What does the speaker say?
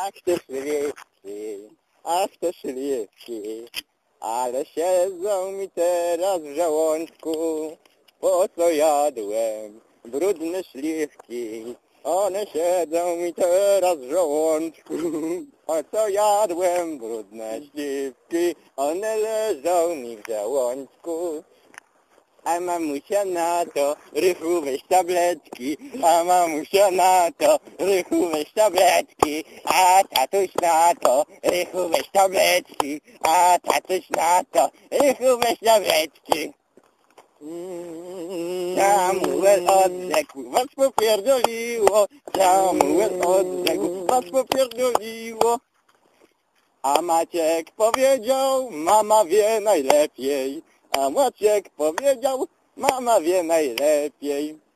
Ach te śliwki, ach te śliwki, ale siedzą mi teraz w żołądku. Po co jadłem brudne śliwki? One siedzą mi teraz w żołądku. Po co jadłem brudne śliwki? One leżą mi w żołądku. A mamusia na to, rychu weź tabletki, a mamusia na to, rychu weź tabletki, a tatuś na to, rychu weź tabletki, a tatuś na to, rychu weź tabletki. Samuel odrzekł, was popierdoliło, Samuel odrzekł, was popierdoliło. A Maciek powiedział, mama wie najlepiej. A Maciek powiedział, mama wie najlepiej.